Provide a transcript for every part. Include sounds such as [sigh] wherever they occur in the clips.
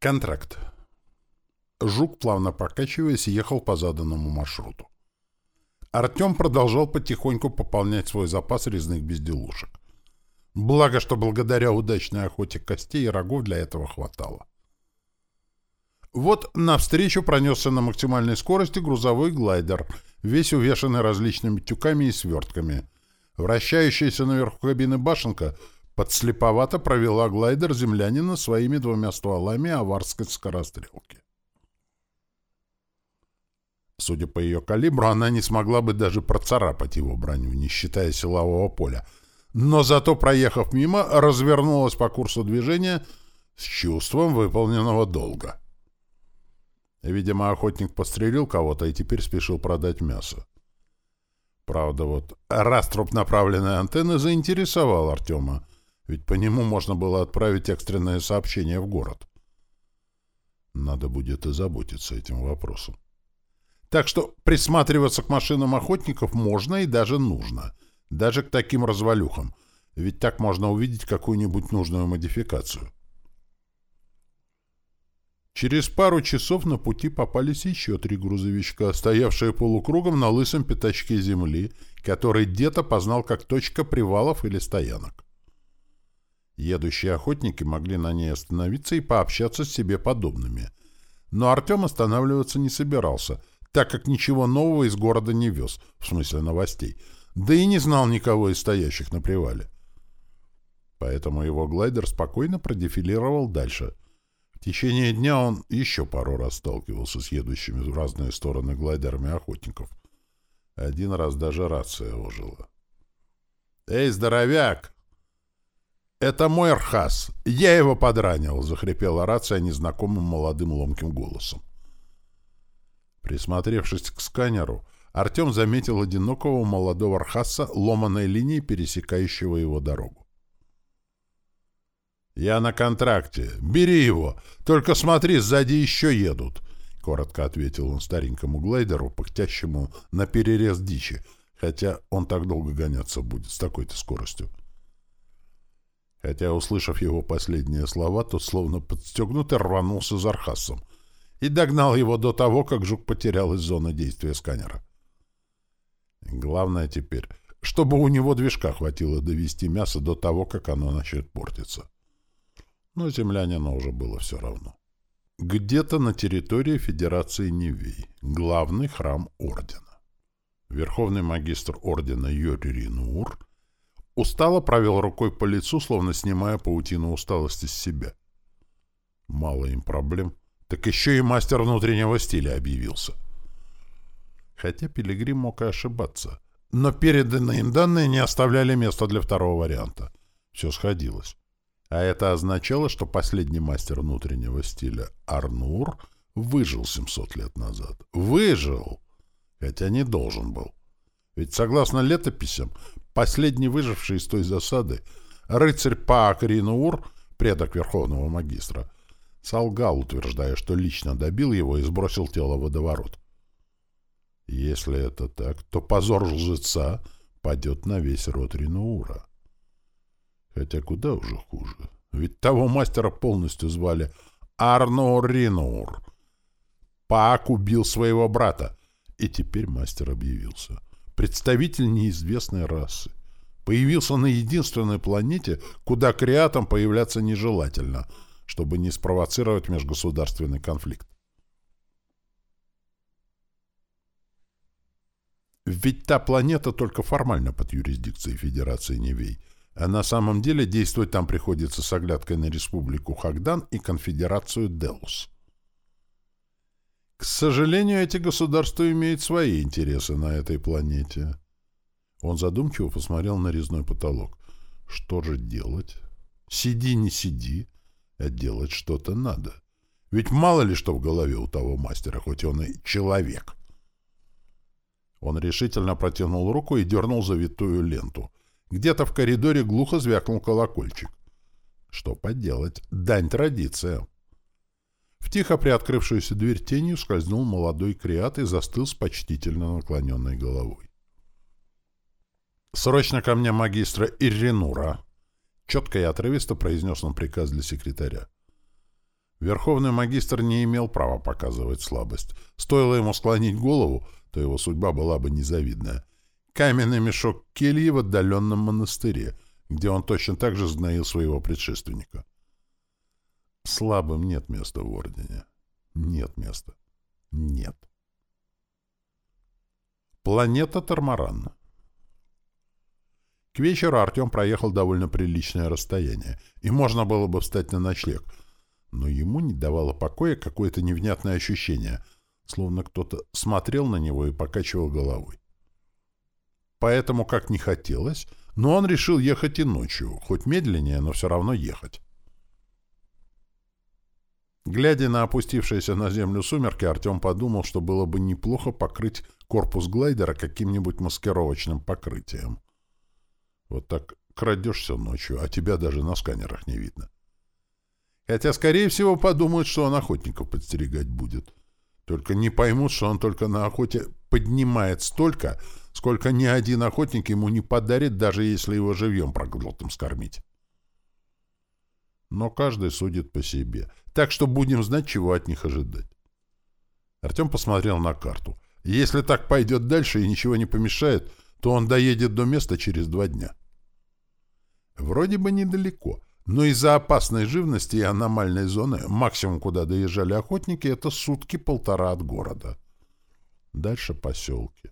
Контракт. Жук, плавно покачиваясь, ехал по заданному маршруту. Артем продолжал потихоньку пополнять свой запас резных безделушек. Благо, что благодаря удачной охоте костей и рогов для этого хватало. Вот навстречу пронесся на максимальной скорости грузовой глайдер, весь увешанный различными тюками и свертками. Вращающаяся наверху кабины башенка — Подслеповато провела глайдер землянина своими двумя стволами аварской скорострелки. Судя по ее калибру, она не смогла бы даже процарапать его броню, не считая силового поля. Но зато, проехав мимо, развернулась по курсу движения с чувством выполненного долга. Видимо, охотник пострелил кого-то и теперь спешил продать мясо. Правда, вот раструб направленной антенны заинтересовал Артема, ведь по нему можно было отправить экстренное сообщение в город. Надо будет и заботиться этим вопросом. Так что присматриваться к машинам охотников можно и даже нужно. Даже к таким развалюхам. Ведь так можно увидеть какую-нибудь нужную модификацию. Через пару часов на пути попались еще три грузовичка, стоявшие полукругом на лысом пятачке земли, который где-то познал как точка привалов или стоянок. Едущие охотники могли на ней остановиться и пообщаться с себе подобными. Но Артем останавливаться не собирался, так как ничего нового из города не вез, в смысле новостей, да и не знал никого из стоящих на привале. Поэтому его глайдер спокойно продефилировал дальше. В течение дня он еще пару раз сталкивался с едущими в разные стороны глайдерами охотников. Один раз даже рация ожила. «Эй, здоровяк!» «Это мой Архаз. Я его подранил», — захрипела рация незнакомым молодым ломким голосом. Присмотревшись к сканеру, Артем заметил одинокого молодого Архаса ломаной линией, пересекающего его дорогу. «Я на контракте. Бери его. Только смотри, сзади еще едут», — коротко ответил он старенькому глайдеру, пыхтящему на перерез дичи, хотя он так долго гоняться будет с такой-то скоростью. Хотя, услышав его последние слова, тот словно подстегнутый рванулся за Архасом и догнал его до того, как жук потерял из зоны действия сканера. Главное теперь, чтобы у него движка хватило довести мясо до того, как оно начнет портиться. Но землянину уже было все равно. Где-то на территории Федерации Невей, главный храм Ордена. Верховный магистр Ордена Юрий Ринур Устало провел рукой по лицу, словно снимая паутину усталости с себя. Мало им проблем. Так еще и мастер внутреннего стиля объявился. Хотя Пилигрим мог и ошибаться. Но переданные им данные не оставляли места для второго варианта. Все сходилось. А это означало, что последний мастер внутреннего стиля Арнур выжил 700 лет назад. Выжил! Хотя не должен был. Ведь согласно летописям, Последний выживший из той засады, рыцарь Паак Ринуур, предок верховного магистра, солгал, утверждая, что лично добил его и сбросил тело в водоворот. Если это так, то позор лжеца падет на весь род Ринуура. Хотя куда уже хуже. Ведь того мастера полностью звали Арнур Ринуур. Паак убил своего брата, и теперь мастер объявился представитель неизвестной расы. Появился на единственной планете, куда креатам появляться нежелательно, чтобы не спровоцировать межгосударственный конфликт. Ведь та планета только формально под юрисдикцией Федерации Невей, а на самом деле действовать там приходится с оглядкой на Республику Хагдан и Конфедерацию Деус. К сожалению, эти государства имеют свои интересы на этой планете. Он задумчиво посмотрел на резной потолок. Что же делать? Сиди, не сиди, а делать что-то надо. Ведь мало ли что в голове у того мастера, хоть он и человек. Он решительно протянул руку и дернул завитую ленту. Где-то в коридоре глухо звякнул колокольчик. Что поделать? Дань традициям. В тихо приоткрывшуюся дверь тенью скользнул молодой креат и застыл с почтительно наклоненной головой. «Срочно ко мне магистра Ирринура!» Четко и отрывисто произнес он приказ для секретаря. Верховный магистр не имел права показывать слабость. Стоило ему склонить голову, то его судьба была бы незавидная. Каменный мешок кельи в отдаленном монастыре, где он точно так же сгноил своего предшественника. Слабым нет места в Ордене. Нет места. Нет. Планета Тормаран. К вечеру Артем проехал довольно приличное расстояние, и можно было бы встать на ночлег, но ему не давало покоя какое-то невнятное ощущение, словно кто-то смотрел на него и покачивал головой. Поэтому, как не хотелось, но он решил ехать и ночью, хоть медленнее, но все равно ехать. Глядя на опустившиеся на землю сумерки, Артем подумал, что было бы неплохо покрыть корпус глайдера каким-нибудь маскировочным покрытием. Вот так крадешься ночью, а тебя даже на сканерах не видно. Хотя, скорее всего, подумают, что он охотников подстерегать будет. Только не поймут, что он только на охоте поднимает столько, сколько ни один охотник ему не подарит, даже если его живьем проглотом скормить. Но каждый судит по себе, так что будем знать, чего от них ожидать. Артем посмотрел на карту. Если так пойдет дальше и ничего не помешает, то он доедет до места через два дня. Вроде бы недалеко, но из-за опасной живности и аномальной зоны максимум, куда доезжали охотники, это сутки-полтора от города. Дальше поселки.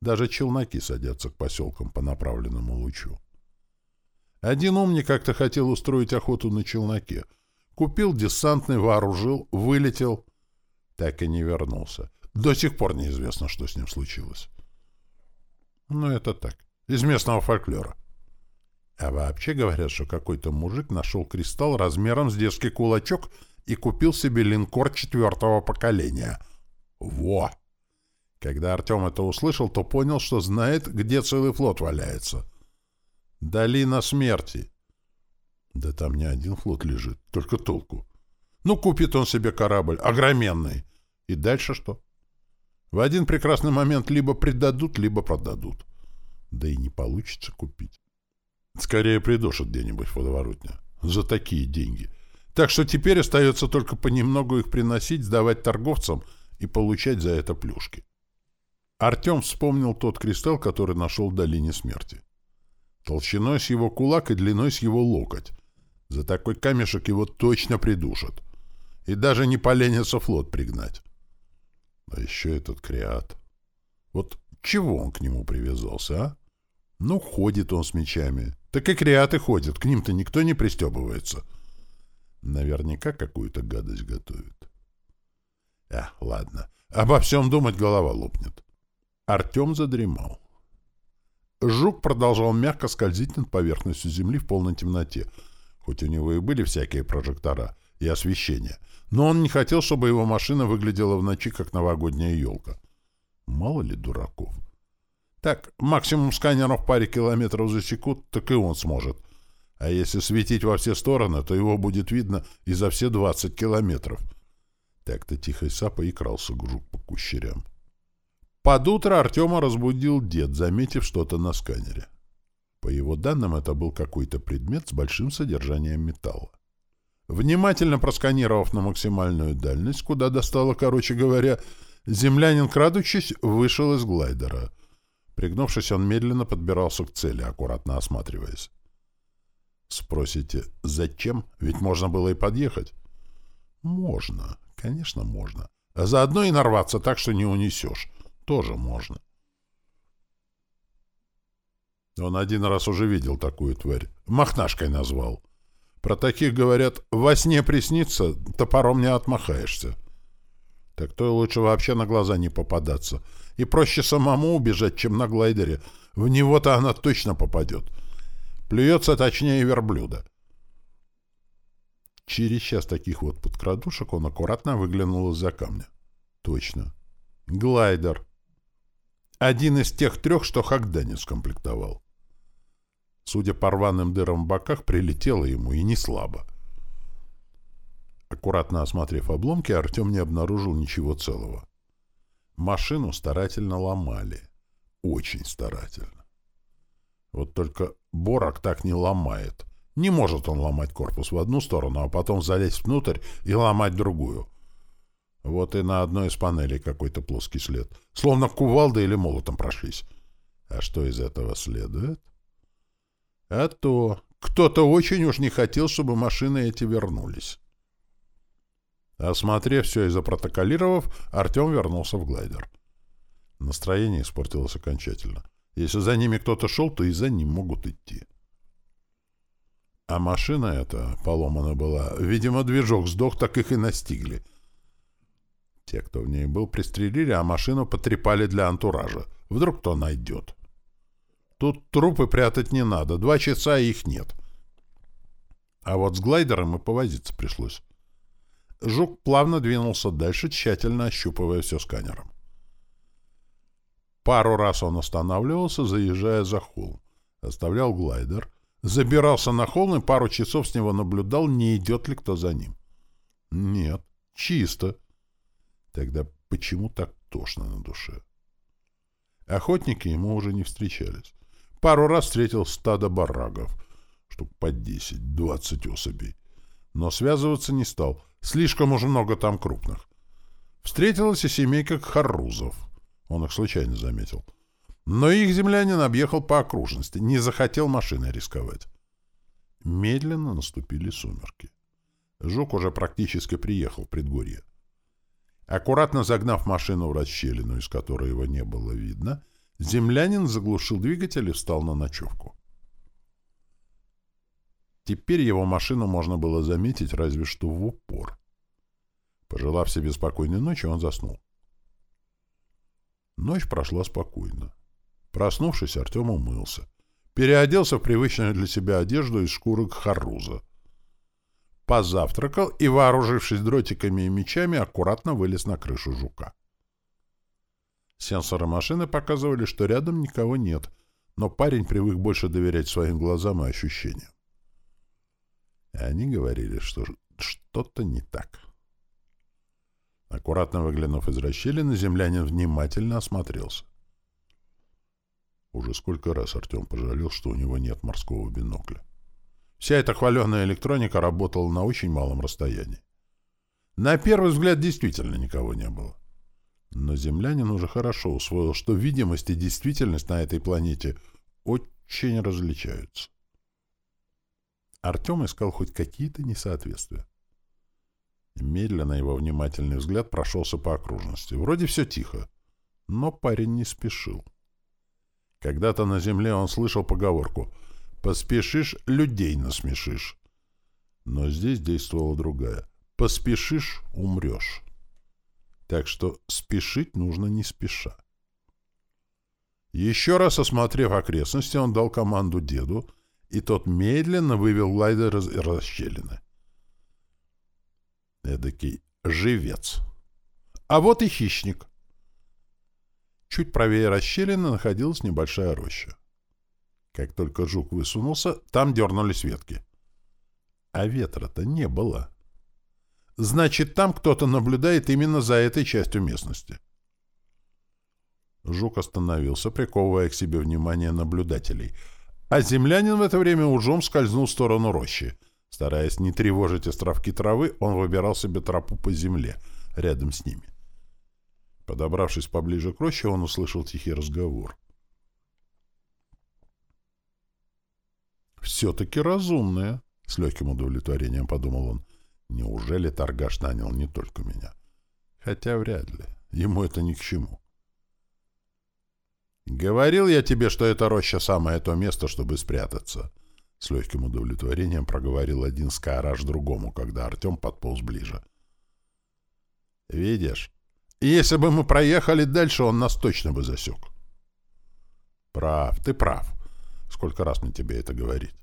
Даже челноки садятся к поселкам по направленному лучу. Один умник как-то хотел устроить охоту на челноке. Купил десантный, вооружил, вылетел. Так и не вернулся. До сих пор неизвестно, что с ним случилось. Ну, это так. Из местного фольклора. А вообще говорят, что какой-то мужик нашел кристалл размером с детский кулачок и купил себе линкор четвертого поколения. Во! Когда Артем это услышал, то понял, что знает, где целый флот валяется. Долина смерти. Да там не один флот лежит, только толку. Ну, купит он себе корабль, огроменный. И дальше что? В один прекрасный момент либо предадут, либо продадут. Да и не получится купить. Скорее придушат где-нибудь в водоворотне. За такие деньги. Так что теперь остается только понемногу их приносить, сдавать торговцам и получать за это плюшки. Артем вспомнил тот кристалл, который нашел в долине смерти. Толщиной с его кулак и длиной с его локоть. За такой камешек его точно придушат. И даже не поленится флот пригнать. А еще этот креат. Вот чего он к нему привязался, а? Ну, ходит он с мечами. Так и креаты ходят, к ним-то никто не пристебывается. Наверняка какую-то гадость готовит. А, ладно. Обо всем думать голова лопнет. Артем задремал. Жук продолжал мягко скользить над поверхностью земли в полной темноте, хоть у него и были всякие прожектора и освещение — но он не хотел, чтобы его машина выглядела в ночи, как новогодняя елка. Мало ли дураков. Так, максимум сканеров паре километров за секунду, так и он сможет. А если светить во все стороны, то его будет видно и за все 20 километров. Так-то тихой сапой и крался грук по кущерям. Под утро Артема разбудил дед, заметив что-то на сканере. По его данным, это был какой-то предмет с большим содержанием металла. Внимательно просканировав на максимальную дальность, куда достало, короче говоря, землянин, крадучись, вышел из глайдера. Пригнувшись, он медленно подбирался к цели, аккуратно осматриваясь. Спросите, зачем? Ведь можно было и подъехать. Можно, конечно, можно. А заодно и нарваться так, что не унесешь. Тоже можно. Он один раз уже видел такую тварь. Махнашкой назвал. Про таких говорят, во сне приснится, топором не отмахаешься. Так то лучше вообще на глаза не попадаться. И проще самому убежать, чем на глайдере. В него-то она точно попадет. Плюется точнее верблюда. Через час таких вот подкрадушек он аккуратно выглянул из-за камня. Точно. Глайдер. Один из тех трех, что Хагданец комплектовал. Судя по рваным дырам в боках, прилетело ему и не слабо. Аккуратно осмотрев обломки, Артем не обнаружил ничего целого. Машину старательно ломали. Очень старательно. Вот только Борок так не ломает. Не может он ломать корпус в одну сторону, а потом залезть внутрь и ломать другую. Вот и на одной из панелей какой-то плоский след. Словно кувалдой или молотом прошлись. А что из этого следует? А то кто-то очень уж не хотел, чтобы машины эти вернулись. Осмотрев все и запротоколировав, Артем вернулся в глайдер. Настроение испортилось окончательно. Если за ними кто-то шел, то и за ним могут идти. А машина эта поломана была. Видимо, движок сдох, так их и настигли. Те, кто в ней был, пристрелили, а машину потрепали для антуража. Вдруг кто найдет. Тут трупы прятать не надо. Два часа их нет. А вот с глайдером и повозиться пришлось. Жук плавно двинулся дальше, тщательно ощупывая все сканером. Пару раз он останавливался, заезжая за холм. Оставлял глайдер, забирался на холм и пару часов с него наблюдал, не идет ли кто за ним. Нет, чисто. Тогда почему так тошно на душе? Охотники ему уже не встречались. Пару раз встретил стадо барагов, штук по десять-двадцать особей. Но связываться не стал, слишком уж много там крупных. Встретилась и семейка харрузов. Он их случайно заметил. Но их землянин объехал по окружности, не захотел машиной рисковать. Медленно наступили сумерки. Жук уже практически приехал в предгорье. Аккуратно загнав машину в расщелину, из которой его не было видно, землянин заглушил двигатель и встал на ночевку. Теперь его машину можно было заметить разве что в упор. Пожелав себе спокойной ночи, он заснул. Ночь прошла спокойно. Проснувшись, Артем умылся. Переоделся в привычную для себя одежду из шкурок харуза. Позавтракал и, вооружившись дротиками и мечами, аккуратно вылез на крышу жука. Сенсоры машины показывали, что рядом никого нет, но парень привык больше доверять своим глазам и ощущениям. И они говорили, что что-то не так. Аккуратно выглянув из расщелины, землянин внимательно осмотрелся. Уже сколько раз Артем пожалел, что у него нет морского бинокля. Вся эта хваленая электроника работала на очень малом расстоянии. На первый взгляд действительно никого не было. Но землянин уже хорошо усвоил, что видимость и действительность на этой планете очень различаются. Артем искал хоть какие-то несоответствия. Медленно его внимательный взгляд прошелся по окружности. Вроде все тихо, но парень не спешил. Когда-то на земле он слышал поговорку «поспешишь, людей насмешишь». Но здесь действовала другая. «Поспешишь — умрешь». Так что спешить нужно не спеша. Еще раз осмотрев окрестности, он дал команду деду, и тот медленно вывел глайдер из расщелины. Эдакий живец. А вот и хищник. Чуть правее расщелины находилась небольшая роща. Как только жук высунулся, там дернулись ветки. А ветра-то не было. Значит, там кто-то наблюдает именно за этой частью местности. Жук остановился, приковывая к себе внимание наблюдателей, а землянин в это время ужом скользнул в сторону рощи — Стараясь не тревожить островки травы, он выбирал себе тропу по земле, рядом с ними. Подобравшись поближе к роще, он услышал тихий разговор. «Все-таки разумная», — с легким удовлетворением подумал он. «Неужели торгаш нанял не только меня? Хотя вряд ли. Ему это ни к чему». «Говорил я тебе, что эта роща — самое то место, чтобы спрятаться», с легким удовлетворением проговорил один скараж другому, когда Артем подполз ближе. «Видишь, если бы мы проехали дальше, он нас точно бы засек». «Прав, ты прав. Сколько раз мне тебе это говорить?»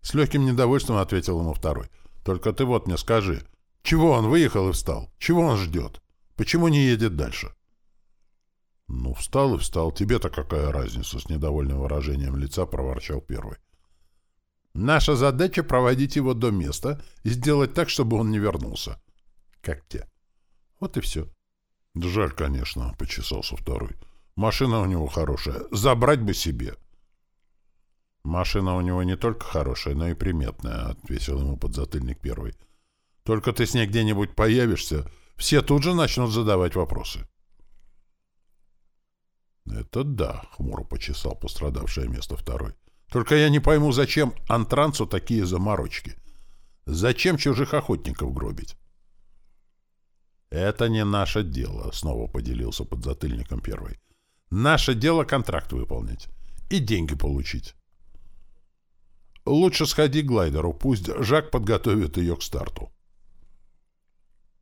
С легким недовольством ответил ему второй. «Только ты вот мне скажи, чего он выехал и встал? Чего он ждет? Почему не едет дальше?» «Ну, встал и встал. Тебе-то какая разница?» С недовольным выражением лица проворчал первый. Наша задача — проводить его до места и сделать так, чтобы он не вернулся. Как те. Вот и все. — Жаль, конечно, — почесался второй. — Машина у него хорошая. Забрать бы себе. Машина у него не только хорошая, но и приметная, — отвесил ему подзатыльник первый. Только ты с ней где-нибудь появишься, все тут же начнут задавать вопросы. «Это да», — хмуро почесал пострадавшее место второй. «Только я не пойму, зачем антрансу такие заморочки? Зачем чужих охотников гробить?» «Это не наше дело», — снова поделился подзатыльником первый. «Наше дело контракт выполнить и деньги получить». «Лучше сходи к глайдеру, пусть Жак подготовит ее к старту».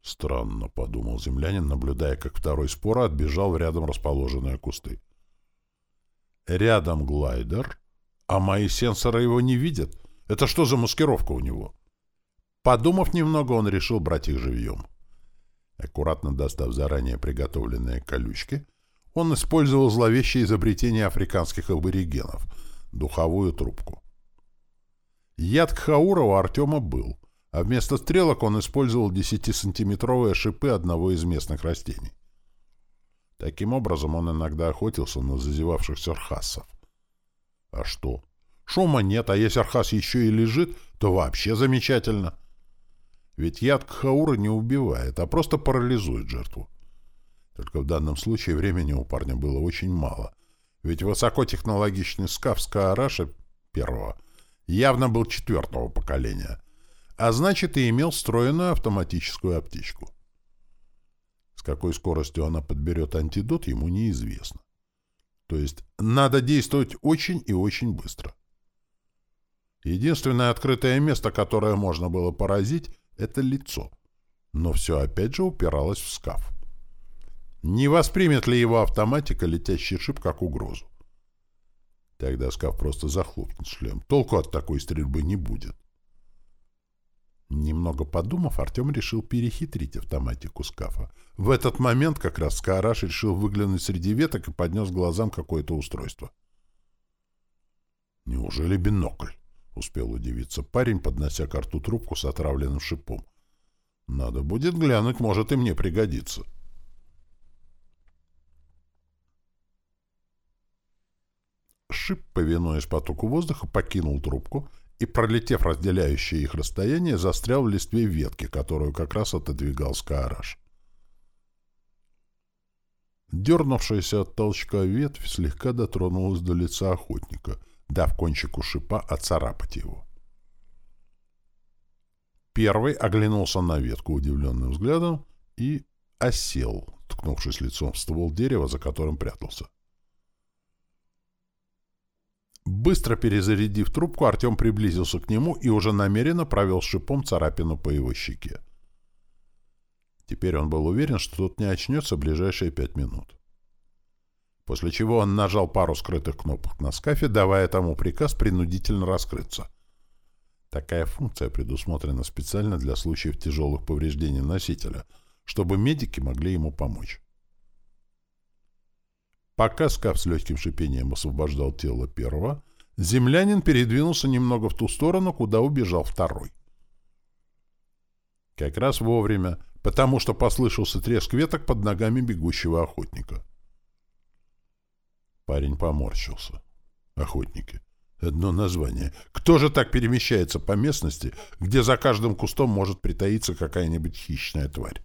Странно, — подумал землянин, наблюдая, как второй спора отбежал в рядом расположенные кусты. Рядом глайдер, а мои сенсоры его не видят. Это что за маскировка у него? Подумав немного, он решил брать их живьем. Аккуратно достав заранее приготовленные колючки, он использовал зловещее изобретение африканских аборигенов — духовую трубку. Яд Кхаура у Артема был — а вместо стрелок он использовал 10-сантиметровые шипы одного из местных растений. Таким образом, он иногда охотился на зазевавшихся архасов. А что? Шума нет, а если архас еще и лежит, то вообще замечательно. Ведь яд Кхаура не убивает, а просто парализует жертву. Только в данном случае времени у парня было очень мало. Ведь высокотехнологичный скаф Скаараша первого явно был четвертого поколения — а значит и имел встроенную автоматическую аптечку. С какой скоростью она подберет антидот, ему неизвестно. То есть надо действовать очень и очень быстро. Единственное открытое место, которое можно было поразить, это лицо. Но все опять же упиралось в скаф. Не воспримет ли его автоматика летящий шип как угрозу? Тогда скаф просто захлопнет шлем. Толку от такой стрельбы не будет. Немного подумав, Артем решил перехитрить автоматику скафа. В этот момент как раз Скаараш решил выглянуть среди веток и поднес глазам какое-то устройство. «Неужели бинокль?» — успел удивиться парень, поднося к рту трубку с отравленным шипом. «Надо будет глянуть, может и мне пригодится». Шип, повинуясь потоку воздуха, покинул трубку и, пролетев разделяющее их расстояние, застрял в листве ветки, которую как раз отодвигал Скаараш. Дернувшаяся от толчка ветвь слегка дотронулась до лица охотника, дав кончику шипа оцарапать его. Первый оглянулся на ветку удивленным взглядом и осел, ткнувшись лицом в ствол дерева, за которым прятался. Быстро перезарядив трубку, Артем приблизился к нему и уже намеренно провел шипом царапину по его щеке. Теперь он был уверен, что тот не очнется в ближайшие пять минут. После чего он нажал пару скрытых кнопок на скафе, давая тому приказ принудительно раскрыться. Такая функция предусмотрена специально для случаев тяжелых повреждений носителя, чтобы медики могли ему помочь. Пока скаф с легким шипением освобождал тело первого, землянин передвинулся немного в ту сторону, куда убежал второй. Как раз вовремя, потому что послышался треск веток под ногами бегущего охотника. Парень поморщился. Охотники. Одно название. Кто же так перемещается по местности, где за каждым кустом может притаиться какая-нибудь хищная тварь?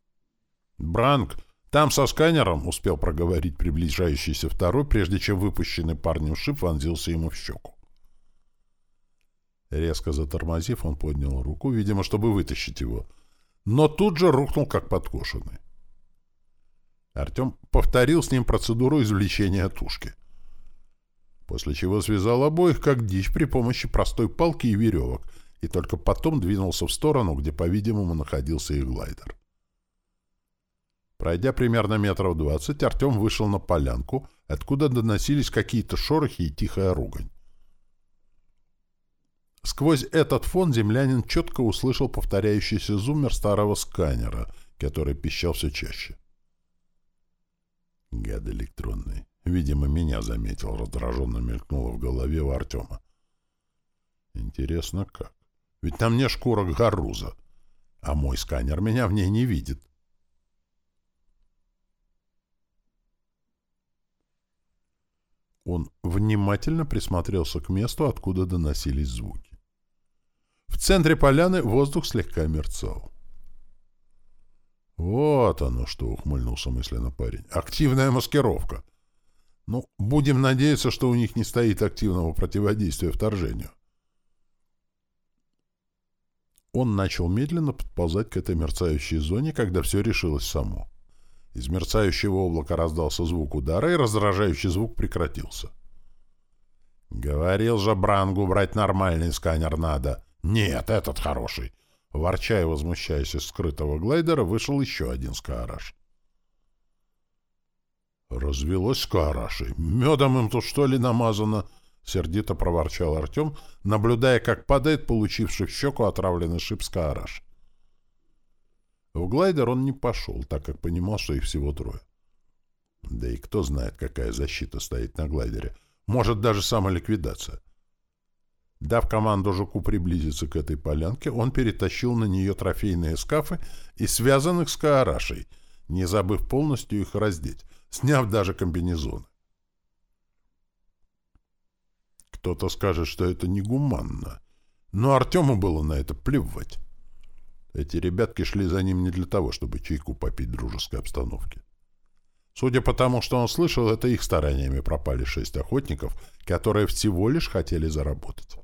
Бранк «Там со сканером», — успел проговорить приближающийся второй, прежде чем выпущенный парнем шип вонзился ему в щеку. Резко затормозив, он поднял руку, видимо, чтобы вытащить его, но тут же рухнул, как подкошенный. Артем повторил с ним процедуру извлечения тушки, после чего связал обоих, как дичь, при помощи простой палки и веревок, и только потом двинулся в сторону, где, по-видимому, находился их глайдер. Пройдя примерно метров двадцать, Артем вышел на полянку, откуда доносились какие-то шорохи и тихая ругань. Сквозь этот фон землянин четко услышал повторяющийся зуммер старого сканера, который пищал все чаще. Гад электронный. Видимо, меня заметил, раздраженно мелькнуло в голове у Артема. Интересно, как? Ведь на мне шкура гаруза, а мой сканер меня в ней не видит. Он внимательно присмотрелся к месту, откуда доносились звуки. В центре поляны воздух слегка мерцал. «Вот оно что!» — ухмыльнулся мысленно парень. «Активная маскировка!» «Ну, будем надеяться, что у них не стоит активного противодействия вторжению». Он начал медленно подползать к этой мерцающей зоне, когда все решилось само. Из мерцающего облака раздался звук удара, и раздражающий звук прекратился. «Говорил же Брангу брать нормальный сканер надо!» «Нет, этот хороший!» Ворча и возмущаясь из скрытого глайдера, вышел еще один скаараж. «Развелось скаарашей. Медом им тут что ли намазано?» — сердито проворчал Артем, наблюдая, как падает получивший в щеку отравленный шип скаараш. В глайдер он не пошел, так как понимал, что их всего трое. Да и кто знает, какая защита стоит на глайдере. Может, даже самоликвидация. Дав команду жуку приблизиться к этой полянке, он перетащил на нее трофейные скафы и связанных с каарашей, не забыв полностью их раздеть, сняв даже комбинезоны. Кто-то скажет, что это негуманно, но Артему было на это плевать. Эти ребятки шли за ним не для того, чтобы чайку попить в дружеской обстановке. Судя по тому, что он слышал, это их стараниями пропали шесть охотников, которые всего лишь хотели заработать.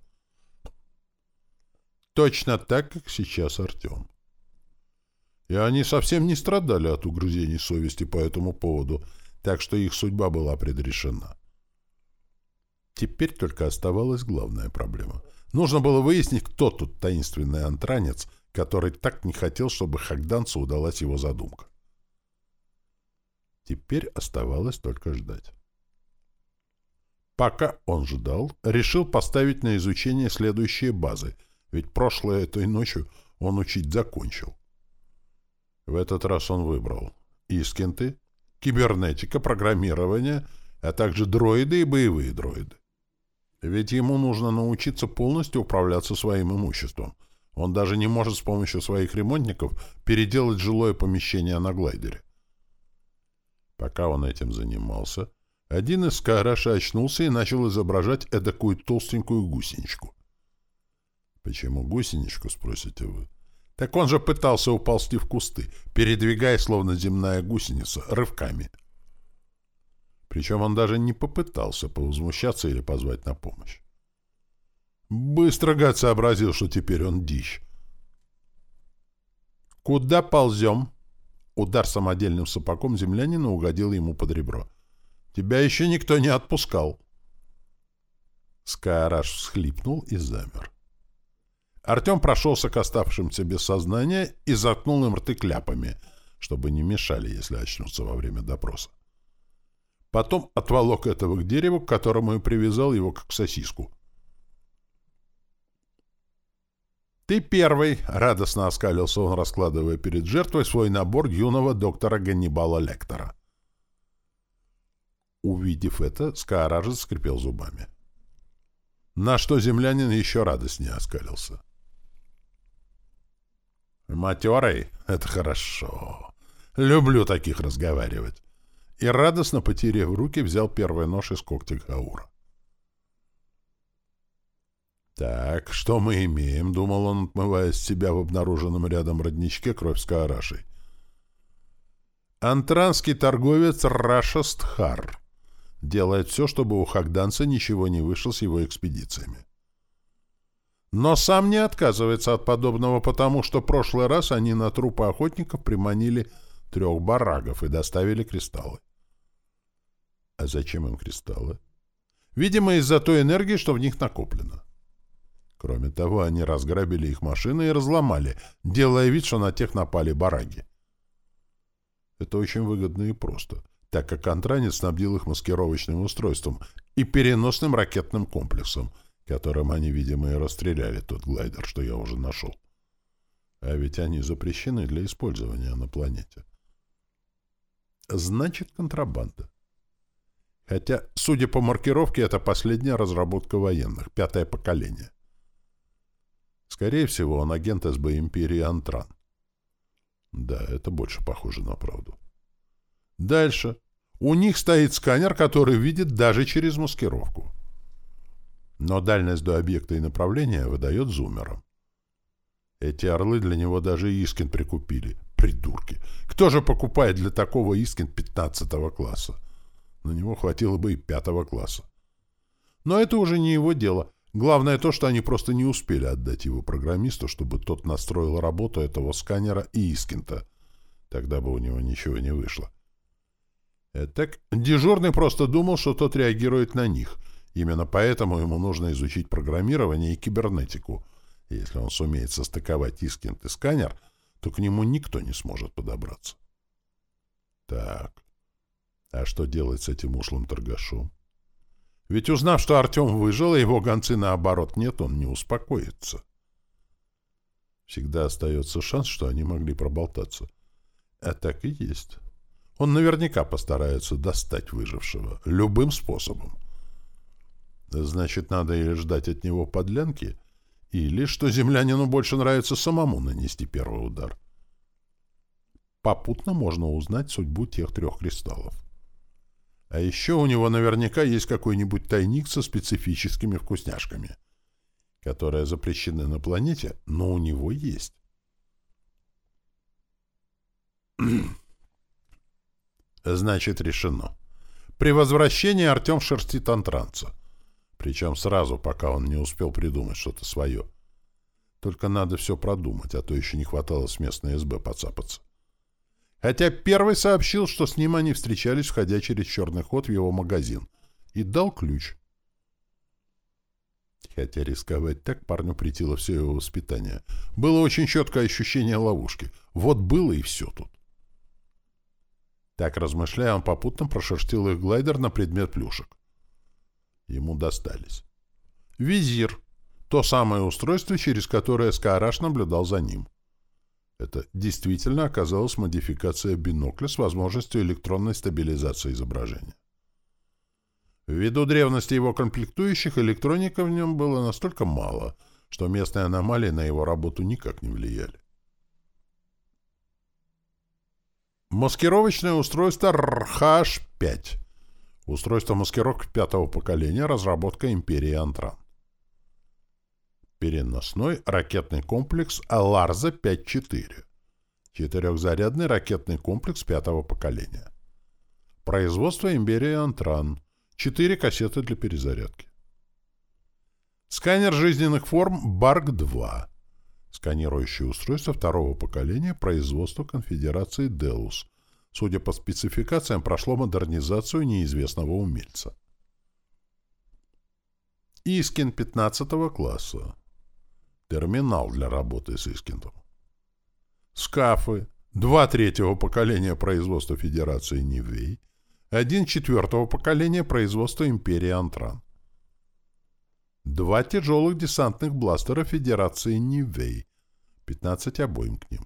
Точно так, как сейчас Артем. И они совсем не страдали от угрызений совести по этому поводу, так что их судьба была предрешена. Теперь только оставалась главная проблема. Нужно было выяснить, кто тут таинственный антранец, который так не хотел, чтобы Хагданцу удалась его задумка. Теперь оставалось только ждать. Пока он ждал, решил поставить на изучение следующие базы — ведь прошлое этой ночью он учить закончил. В этот раз он выбрал искинты, кибернетика, программирование, а также дроиды и боевые дроиды. Ведь ему нужно научиться полностью управляться своим имуществом. Он даже не может с помощью своих ремонтников переделать жилое помещение на глайдере. Пока он этим занимался, один из Скайраша очнулся и начал изображать эдакую толстенькую гусеничку. Почему гусеничку, спросите вы? Так он же пытался уползти в кусты, передвигаясь, словно земная гусеница, рывками. Причем он даже не попытался повозмущаться или позвать на помощь. Быстро гад сообразил, что теперь он дичь. «Куда ползем?» Удар самодельным сапогом землянина угодил ему под ребро. «Тебя еще никто не отпускал». Скайраж всхлипнул и замер. Артем прошелся к оставшимся без сознания и заткнул им рты кляпами, чтобы не мешали, если очнутся во время допроса. Потом отволок этого к дереву, к которому и привязал его как сосиску. «Ты первый!» — радостно оскалился он, раскладывая перед жертвой свой набор юного доктора Ганнибала Лектора. Увидев это, Скаараж скрипел зубами. На что землянин еще радостнее оскалился. Матерый — это хорошо. Люблю таких разговаривать. И радостно, потеряв руки, взял первый нож из когтя Гаура. «Так, что мы имеем?» — думал он, отмывая себя в обнаруженном рядом родничке кровь с каарашей. «Антранский торговец Раша Стхар делает все, чтобы у Хагданца ничего не вышло с его экспедициями. Но сам не отказывается от подобного, потому что прошлый раз они на трупы охотников приманили трех барагов и доставили кристаллы. А зачем им кристаллы? Видимо, из-за той энергии, что в них накоплено. Кроме того, они разграбили их машины и разломали, делая вид, что на тех напали бараги. Это очень выгодно и просто, так как контранец снабдил их маскировочным устройством и переносным ракетным комплексом — которым они, видимо, и расстреляли тот глайдер, что я уже нашел. А ведь они запрещены для использования на планете. Значит, контрабанда. Хотя, судя по маркировке, это последняя разработка военных, пятое поколение. Скорее всего, он агент СБ Империи Антран. Да, это больше похоже на правду. Дальше. У них стоит сканер, который видит даже через маскировку. Но дальность до объекта и направления выдает зумером. Эти орлы для него даже Искин прикупили. Придурки. Кто же покупает для такого Искин 15 класса? На него хватило бы и пятого класса. Но это уже не его дело. Главное то, что они просто не успели отдать его программисту, чтобы тот настроил работу этого сканера и Искинта. Тогда бы у него ничего не вышло. Так дежурный просто думал, что тот реагирует на них. Именно поэтому ему нужно изучить программирование и кибернетику. Если он сумеет состыковать Искинт и сканер, то к нему никто не сможет подобраться. Так, а что делать с этим ушлым торгашом? Ведь узнав, что Артем выжил, и его гонцы наоборот нет, он не успокоится. Всегда остается шанс, что они могли проболтаться. А так и есть. Он наверняка постарается достать выжившего. Любым способом. Значит, надо или ждать от него подлянки, или, что землянину больше нравится самому нанести первый удар. Попутно можно узнать судьбу тех трех кристаллов. А еще у него наверняка есть какой-нибудь тайник со специфическими вкусняшками, которые запрещены на планете, но у него есть. [clears throat] Значит, решено. При возвращении Артем шерстит антранца. Причем сразу, пока он не успел придумать что-то свое. Только надо все продумать, а то еще не хватало с местной СБ подцапаться. Хотя первый сообщил, что с ним они встречались, входя через черный ход в его магазин, и дал ключ. Хотя рисковать так парню притило все его воспитание. Было очень четкое ощущение ловушки. Вот было и все тут. Так размышляя, он попутно прошерстил их глайдер на предмет плюшек. Ему достались. Визир. То самое устройство, через которое Скараш наблюдал за ним. Это действительно оказалась модификация бинокля с возможностью электронной стабилизации изображения. Ввиду древности его комплектующих, электроника в нем было настолько мало, что местные аномалии на его работу никак не влияли. Маскировочное устройство RH-5. Устройство маскировки пятого поколения, разработка империи Антран. Переносной ракетный комплекс Аларза-5-4. Четырехзарядный ракетный комплекс пятого поколения. Производство империи Антран. Четыре кассеты для перезарядки. Сканер жизненных форм Барк-2. Сканирующее устройство второго поколения производства конфедерации Делус. Судя по спецификациям, прошло модернизацию неизвестного умельца. Искин 15 класса. Терминал для работы с Искиндом. Скафы. Два третьего поколения производства Федерации Нивей. Один четвертого поколения производства Империи Антран. Два тяжелых десантных бластера Федерации Нивей. 15 обоим к ним.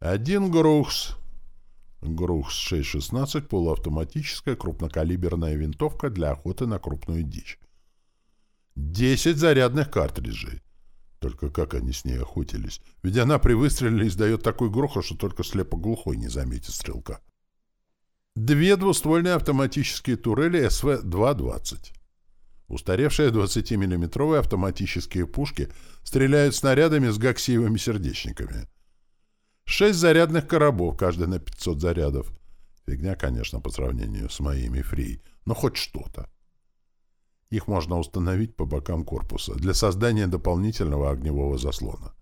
Один Грухс. Грухс 616 полуавтоматическая крупнокалиберная винтовка для охоты на крупную дичь. 10 зарядных картриджей. Только как они с ней охотились? Ведь она при выстреле издает такой грохот, что только слепоглухой не заметит стрелка. Две двуствольные автоматические турели СВ-220. Устаревшие 20-миллиметровые автоматические пушки стреляют снарядами с гаксиевыми сердечниками. Шесть зарядных коробов, каждый на 500 зарядов. Фигня, конечно, по сравнению с моими фри, но хоть что-то. Их можно установить по бокам корпуса для создания дополнительного огневого заслона.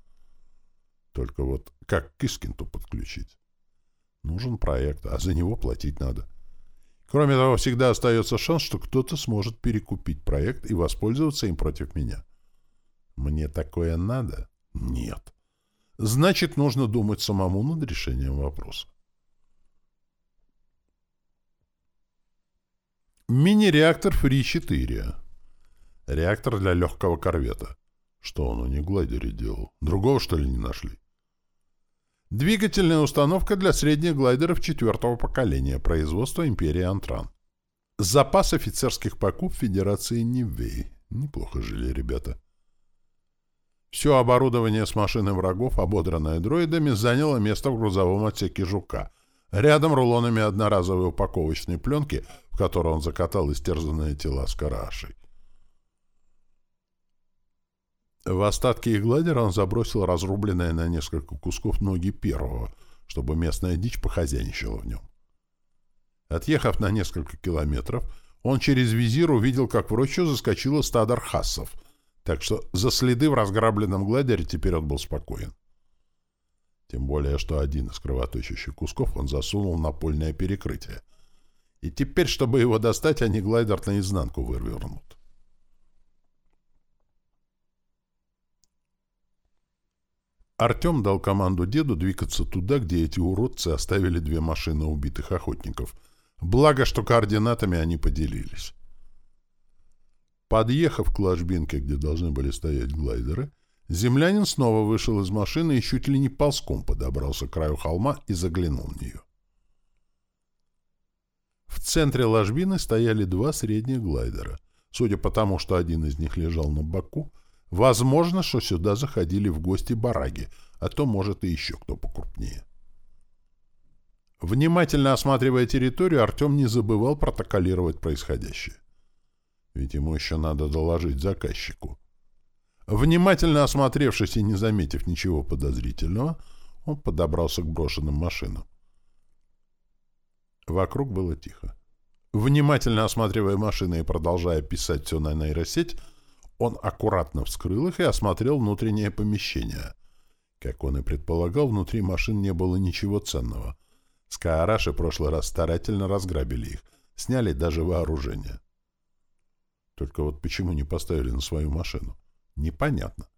Только вот как к Искинту подключить? Нужен проект, а за него платить надо. Кроме того, всегда остается шанс, что кто-то сможет перекупить проект и воспользоваться им против меня. Мне такое надо? Нет. Значит, нужно думать самому над решением вопроса. Мини-реактор Фри-4. Реактор для легкого корвета. Что он у них глайдере делал? Другого, что ли, не нашли? Двигательная установка для средних глайдеров четвертого поколения производства империи Антран. Запас офицерских покуп Федерации Нивей. Неплохо жили ребята. Все оборудование с машины врагов, ободранное дроидами, заняло место в грузовом отсеке «Жука», Рядом рулонами одноразовой упаковочной пленки, в которой он закатал истерзанные тела с карашей. В остатки их гладера он забросил разрубленные на несколько кусков ноги первого, чтобы местная дичь похозяйничала в нем. Отъехав на несколько километров, он через визир увидел, как в рощу заскочило стадо архасов, так что за следы в разграбленном гладере теперь он был спокоен. Тем более, что один из кровоточащих кусков он засунул на польное перекрытие. И теперь, чтобы его достать, они глайдер наизнанку вывернут. Артем дал команду деду двигаться туда, где эти уродцы оставили две машины убитых охотников. Благо, что координатами они поделились. Подъехав к ложбинке, где должны были стоять глайдеры, землянин снова вышел из машины и чуть ли не ползком подобрался к краю холма и заглянул в нее. В центре ложбины стояли два средних глайдера. Судя по тому, что один из них лежал на боку, Возможно, что сюда заходили в гости бараги, а то, может, и еще кто покрупнее. Внимательно осматривая территорию, Артем не забывал протоколировать происходящее. Ведь ему еще надо доложить заказчику. Внимательно осмотревшись и не заметив ничего подозрительного, он подобрался к брошенным машинам. Вокруг было тихо. Внимательно осматривая машины и продолжая писать все на нейросеть, он аккуратно вскрыл их и осмотрел внутреннее помещение. Как он и предполагал, внутри машин не было ничего ценного. Скаараши в прошлый раз старательно разграбили их, сняли даже вооружение. Только вот почему не поставили на свою машину? Непонятно.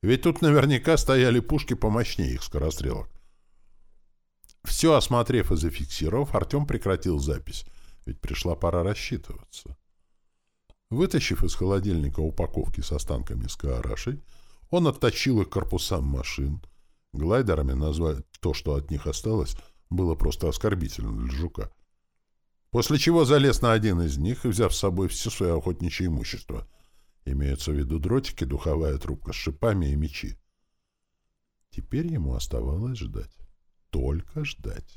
Ведь тут наверняка стояли пушки помощнее их скорострелок. Все осмотрев и зафиксировав, Артем прекратил запись, ведь пришла пора рассчитываться. Вытащив из холодильника упаковки с останками скаарашей, он отточил их корпусам машин. Глайдерами назвать то, что от них осталось, было просто оскорбительно для жука. После чего залез на один из них, взяв с собой все свое охотничье имущество. Имеются в виду дротики, духовая трубка с шипами и мечи. Теперь ему оставалось ждать. Только ждать.